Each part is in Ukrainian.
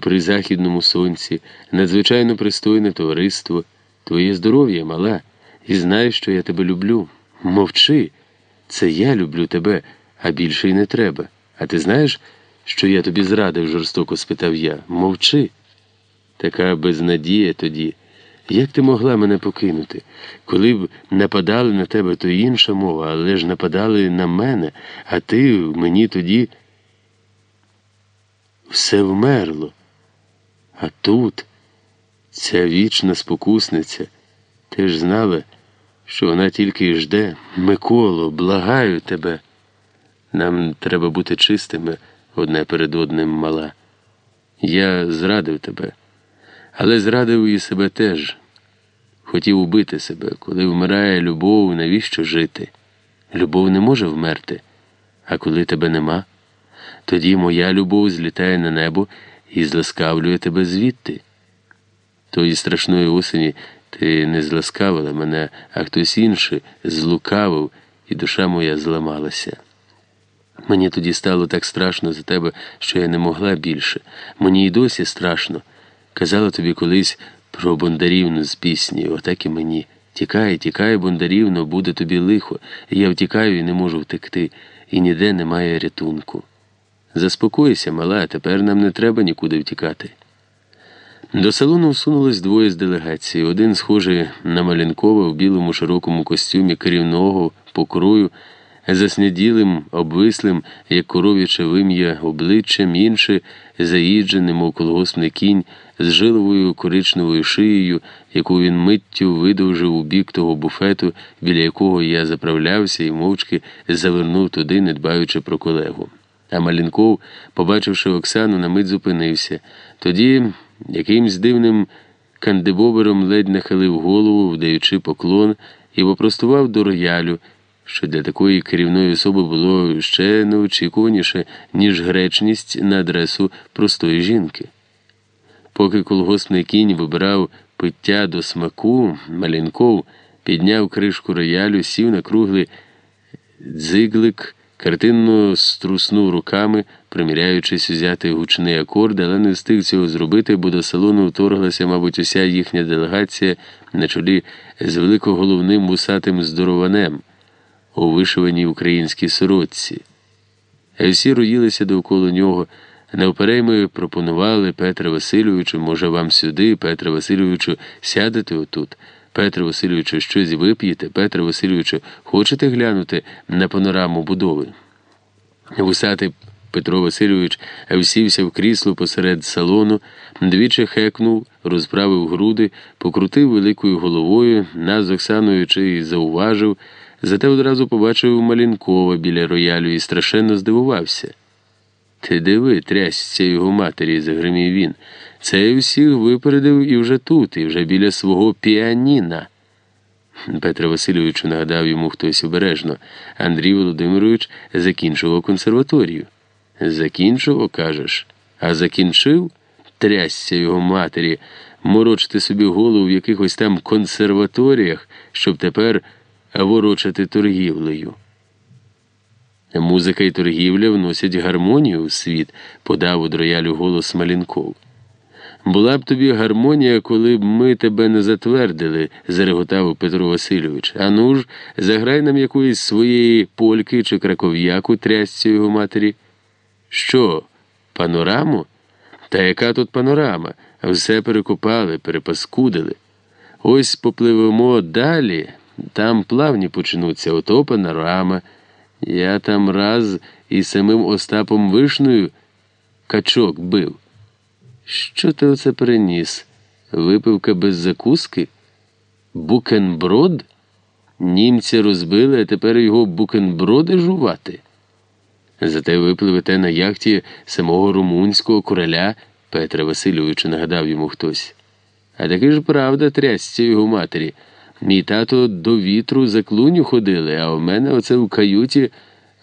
при західному сонці, надзвичайно пристойне товариство, твоє здоров'я, мала, і знаєш, що я тебе люблю. Мовчи, це я люблю тебе, а більше й не треба. А ти знаєш, що я тобі зрадив, жорстоко спитав я. Мовчи. Така безнадія тоді. Як ти могла мене покинути? Коли б нападали на тебе, то інша мова, але ж нападали на мене, а ти мені тоді все вмерло. А тут ця вічна спокусниця, ти ж знала, що вона тільки й жде. Миколо, благаю тебе. Нам треба бути чистими одне перед одним мала. Я зрадив тебе, але зрадив і себе теж. Хотів убити себе, коли вмирає любов, навіщо жити? Любов не може вмерти, а коли тебе нема, тоді моя любов злітає на небо і зласкавлює тебе звідти. Тої страшної осені ти не зласкавила мене, а хтось інший злукавив, і душа моя зламалася. Мені тоді стало так страшно за тебе, що я не могла більше. Мені й досі страшно. Казала тобі колись про Бондарівну з пісні, отак і мені. Тікай, тікай, Бондарівно, буде тобі лихо. Я втікаю і не можу втекти, і ніде немає рятунку. Заспокойся, мала, тепер нам не треба нікуди втікати. До салону всунулось двоє з делегації. Один, схожий на Малянкова в білому широкому костюмі керівного покрою, засняділим, обвислим, як коров'яче вим'я обличчям, інший заїдженим, мов колгоспний кінь, з жиловою коричневою шиєю, яку він миттю видовжив у бік того буфету, біля якого я заправлявся і мовчки завернув туди, не дбаючи про колегу. А Малінков, побачивши Оксану, на мить зупинився. Тоді якимсь дивним кандибобером ледь нахилив голову, вдаючи поклон, і попростував до роялю, що для такої керівної особи було ще неочікуваніше, ніж гречність на адресу простої жінки. Поки колгоспний кінь вибирав пиття до смаку, Малінков підняв кришку роялю, сів на круглий дзиглик. Картинно струснув руками, приміряючись взяти гучний акорд, але не встиг цього зробити, бо до салону вторглася, мабуть, уся їхня делегація на чолі з великоголовним вусатим здорованем у вишиваній українській сорочці. Всі роїлися довкола нього. Навперейми пропонували Петра Васильовичу, може, вам сюди, Петра Васильовичу, сядете отут. Петре Васильовичу, щось вип'єте, Петре Васильовичу, хочете глянути на панораму будови? Вусатий Петро Васильович всівся в крісло посеред салону, двічі хекнув, розправив груди, покрутив великою головою, нас з Оксаною чи зауважив, зате одразу побачив Малінкова біля роялю і страшенно здивувався. Ти диви, трясся його матері, загримів він. Цей усіх випередив і вже тут, і вже біля свого піаніна. Петро Васильовичу нагадав йому хтось обережно. Андрій Володимирович закінчував консерваторію. Закінчував, кажеш, а закінчив трясся його матері, морочити собі голову в якихось там консерваторіях, щоб тепер ворочати торгівлею. Музика і торгівля вносять гармонію у світ, подав у роялю голос Малінков. Була б тобі гармонія, коли б ми тебе не затвердили, зареготав Петро Васильович. Ану ж, заграй нам якоїсь своєї польки чи краков'яку трясцю його матері. Що, панораму? Та яка тут панорама? Все перекопали, перепаскудили. Ось попливемо далі, там плавні почнуться, ото панорама. Я там раз із самим Остапом Вишною качок бив. Що ти оце переніс? Випивка без закуски? Букенброд? Німці розбили, а тепер його букенброди жувати. Зате випливете на яхті самого румунського короля Петра Васильовича, нагадав йому хтось. А таки ж правда трясця його матері. Мій тато до вітру за клуню ходили, а у мене оце в каюті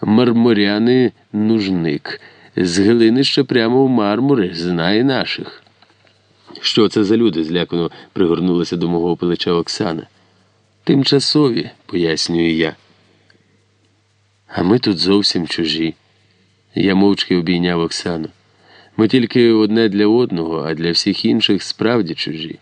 марморяний нужник. З глинища прямо в мармури, знає наших. Що це за люди? злякано пригорнулася до мого плеча Оксана. Тимчасові, пояснюю я. А ми тут зовсім чужі. Я мовчки обійняв Оксану. Ми тільки одне для одного, а для всіх інших справді чужі.